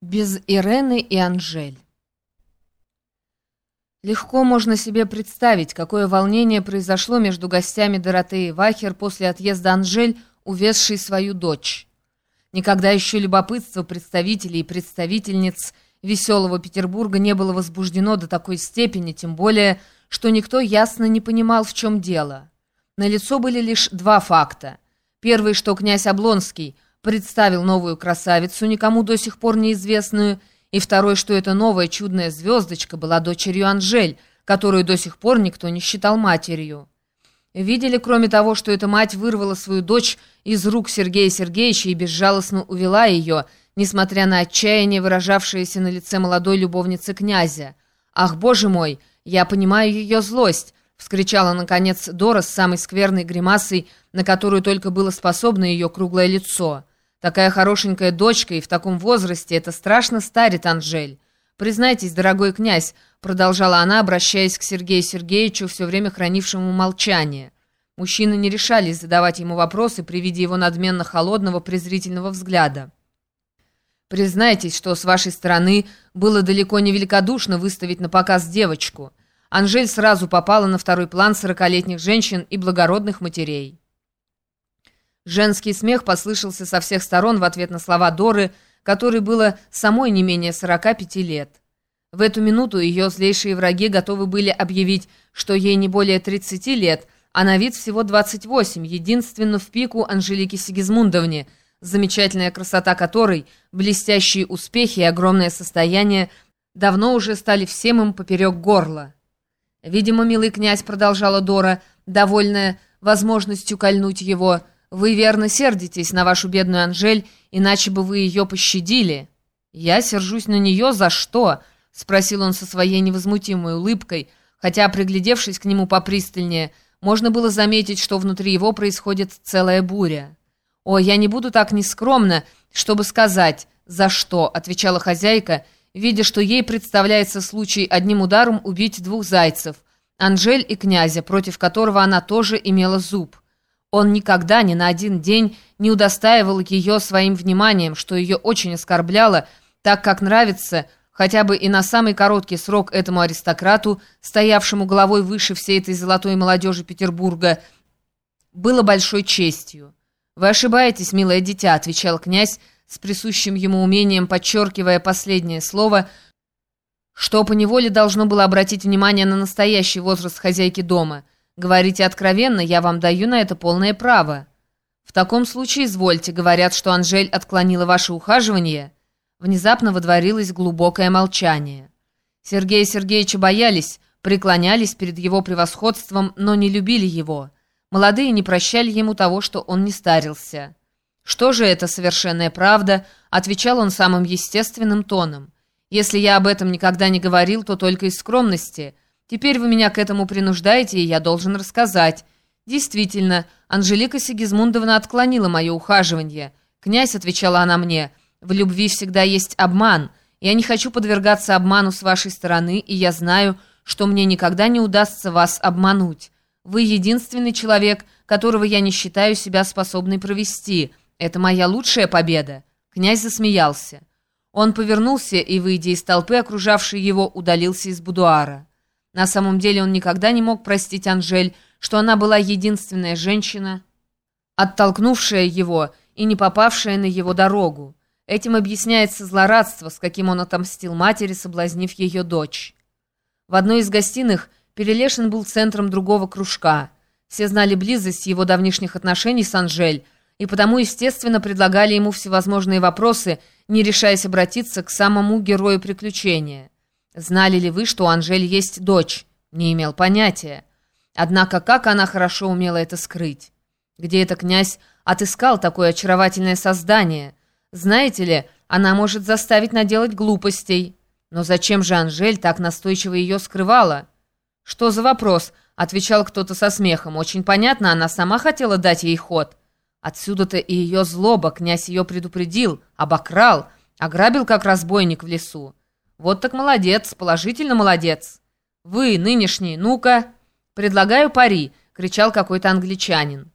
Без Ирены и Анжель. Легко можно себе представить, какое волнение произошло между гостями Доротеи Вахер после отъезда Анжель, увезшей свою дочь. Никогда еще любопытство представителей и представительниц веселого Петербурга не было возбуждено до такой степени, тем более, что никто ясно не понимал, в чем дело. На лицо были лишь два факта. Первый, что князь Облонский – представил новую красавицу, никому до сих пор неизвестную, и второй, что эта новая чудная звездочка была дочерью Анжель, которую до сих пор никто не считал матерью. Видели, кроме того, что эта мать вырвала свою дочь из рук Сергея Сергеевича и безжалостно увела ее, несмотря на отчаяние, выражавшееся на лице молодой любовницы князя. «Ах, боже мой, я понимаю ее злость!» — вскричала, наконец, Дора с самой скверной гримасой, на которую только было способно ее круглое лицо. Такая хорошенькая дочка и в таком возрасте это страшно старит Анжель. Признайтесь, дорогой князь, продолжала она, обращаясь к Сергею Сергеевичу, все время хранившему молчание. Мужчины не решались задавать ему вопросы при виде его надменно холодного презрительного взгляда. Признайтесь, что с вашей стороны было далеко не великодушно выставить на показ девочку. Анжель сразу попала на второй план сорокалетних женщин и благородных матерей. Женский смех послышался со всех сторон в ответ на слова Доры, которой было самой не менее 45 лет. В эту минуту ее злейшие враги готовы были объявить, что ей не более 30 лет, а на вид всего 28, единственно в пику Анжелике Сигизмундовне, замечательная красота которой, блестящие успехи и огромное состояние давно уже стали всем им поперек горла. «Видимо, милый князь», — продолжала Дора, довольная возможностью кольнуть его, — вы верно сердитесь на вашу бедную Анжель, иначе бы вы ее пощадили. Я сержусь на нее за что? Спросил он со своей невозмутимой улыбкой, хотя, приглядевшись к нему попристальнее, можно было заметить, что внутри его происходит целая буря. «О, я не буду так нескромна, чтобы сказать, за что», — отвечала хозяйка, видя, что ей представляется случай одним ударом убить двух зайцев, Анжель и князя, против которого она тоже имела зуб. Он никогда ни на один день не удостаивал ее своим вниманием, что ее очень оскорбляло, так как нравится хотя бы и на самый короткий срок этому аристократу, стоявшему головой выше всей этой золотой молодежи Петербурга, было большой честью. «Вы ошибаетесь, милое дитя», — отвечал князь с присущим ему умением, подчеркивая последнее слово, что поневоле должно было обратить внимание на настоящий возраст хозяйки дома — Говорите откровенно, я вам даю на это полное право. В таком случае, извольте, говорят, что Анжель отклонила ваше ухаживание. Внезапно водворилось глубокое молчание. Сергея Сергеевича боялись, преклонялись перед его превосходством, но не любили его. Молодые не прощали ему того, что он не старился. «Что же это совершенная правда?» — отвечал он самым естественным тоном. «Если я об этом никогда не говорил, то только из скромности». Теперь вы меня к этому принуждаете, и я должен рассказать. Действительно, Анжелика Сигизмундовна отклонила мое ухаживание. Князь, отвечала она мне, в любви всегда есть обман. Я не хочу подвергаться обману с вашей стороны, и я знаю, что мне никогда не удастся вас обмануть. Вы единственный человек, которого я не считаю себя способной провести. Это моя лучшая победа. Князь засмеялся. Он повернулся и, выйдя из толпы, окружавшей его, удалился из будуара. На самом деле он никогда не мог простить Анжель, что она была единственная женщина, оттолкнувшая его и не попавшая на его дорогу. Этим объясняется злорадство, с каким он отомстил матери, соблазнив ее дочь. В одной из гостиных Перелешин был центром другого кружка. Все знали близость его давнишних отношений с Анжель, и потому, естественно, предлагали ему всевозможные вопросы, не решаясь обратиться к самому герою приключения. Знали ли вы, что у Анжель есть дочь? Не имел понятия. Однако как она хорошо умела это скрыть? Где это князь отыскал такое очаровательное создание? Знаете ли, она может заставить наделать глупостей. Но зачем же Анжель так настойчиво ее скрывала? Что за вопрос? Отвечал кто-то со смехом. Очень понятно, она сама хотела дать ей ход. Отсюда-то и ее злоба, князь ее предупредил, обокрал, ограбил как разбойник в лесу. «Вот так молодец, положительно молодец!» «Вы, нынешний, ну-ка!» «Предлагаю пари!» — кричал какой-то англичанин.